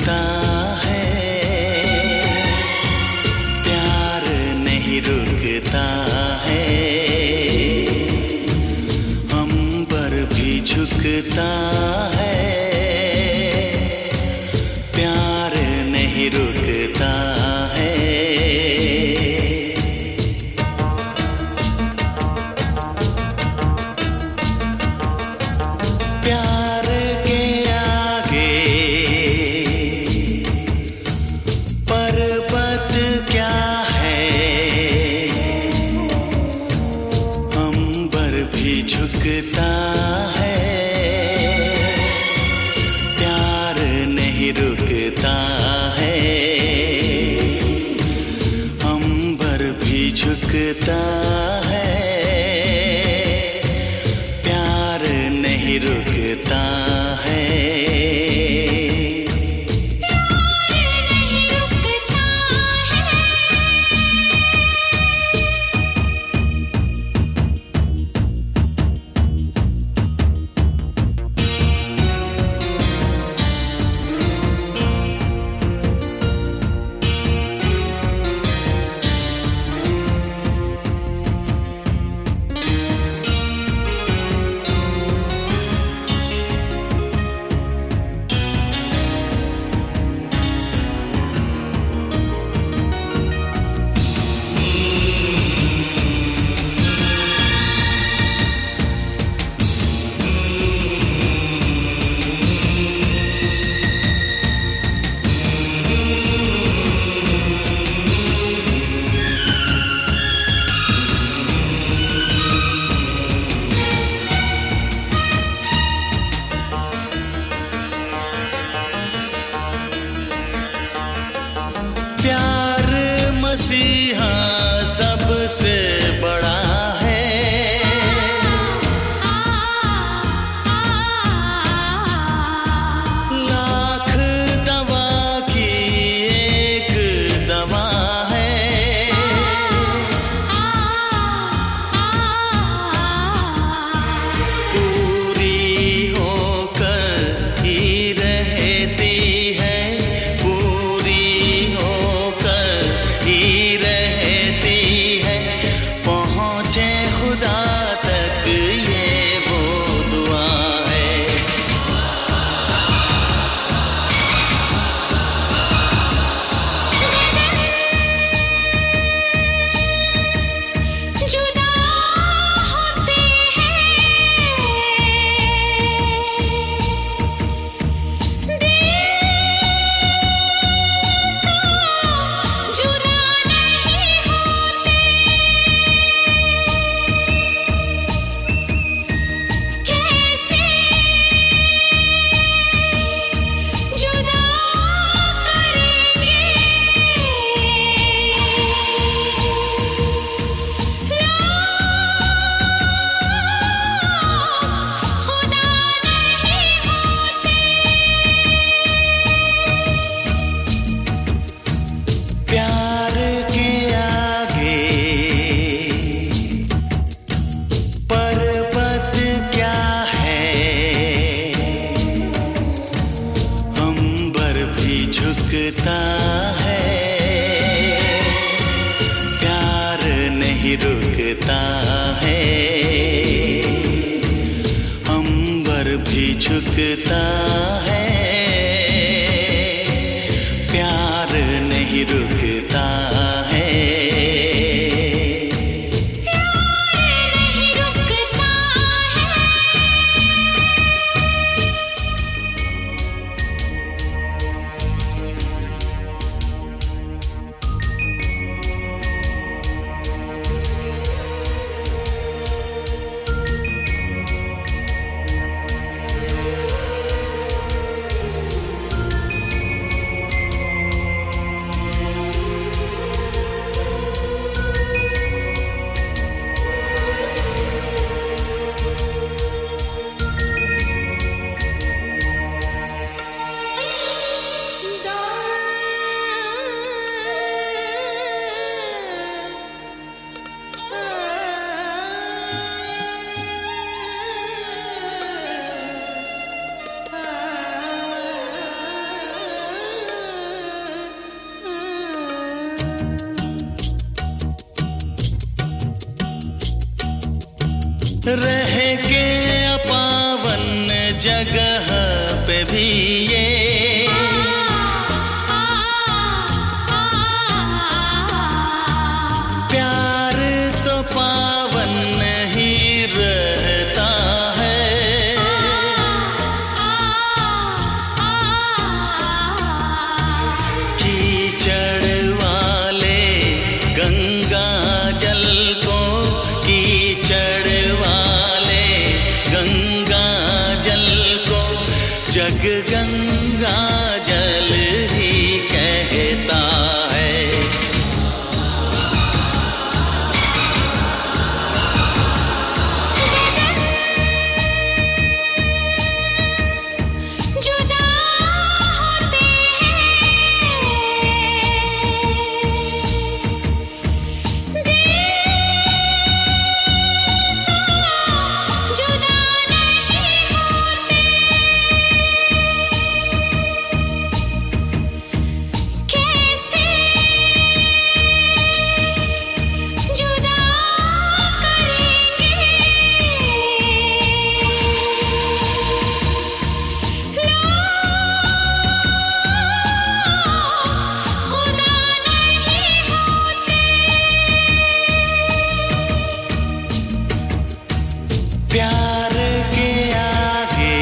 मिलता है। प्यार नहीं रुकता है। हम पर भी झुकता है। प्यार नहीं रुकता है। भी झुकता रुकता है प्यार नहीं रुक रह के पावन जगह पे भी प्यार के आगे।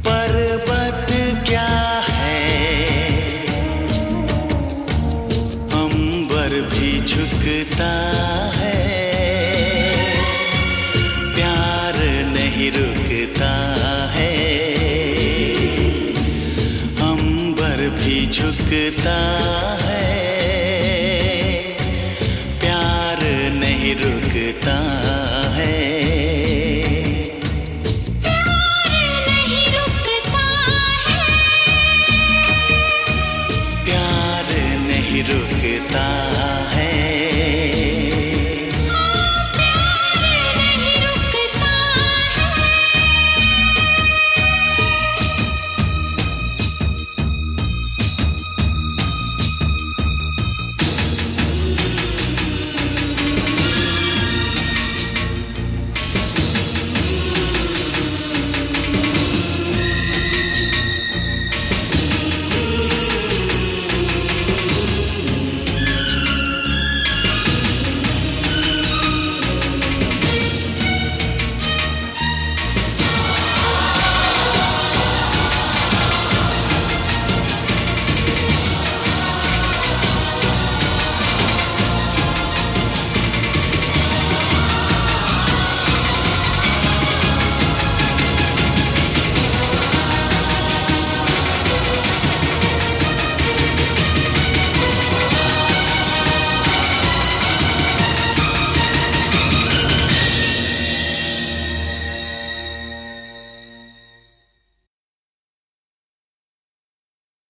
पर्वत क्या है? अंबर भी झुकता है। प्यार नहीं रुकता है। अंबर भी झुकता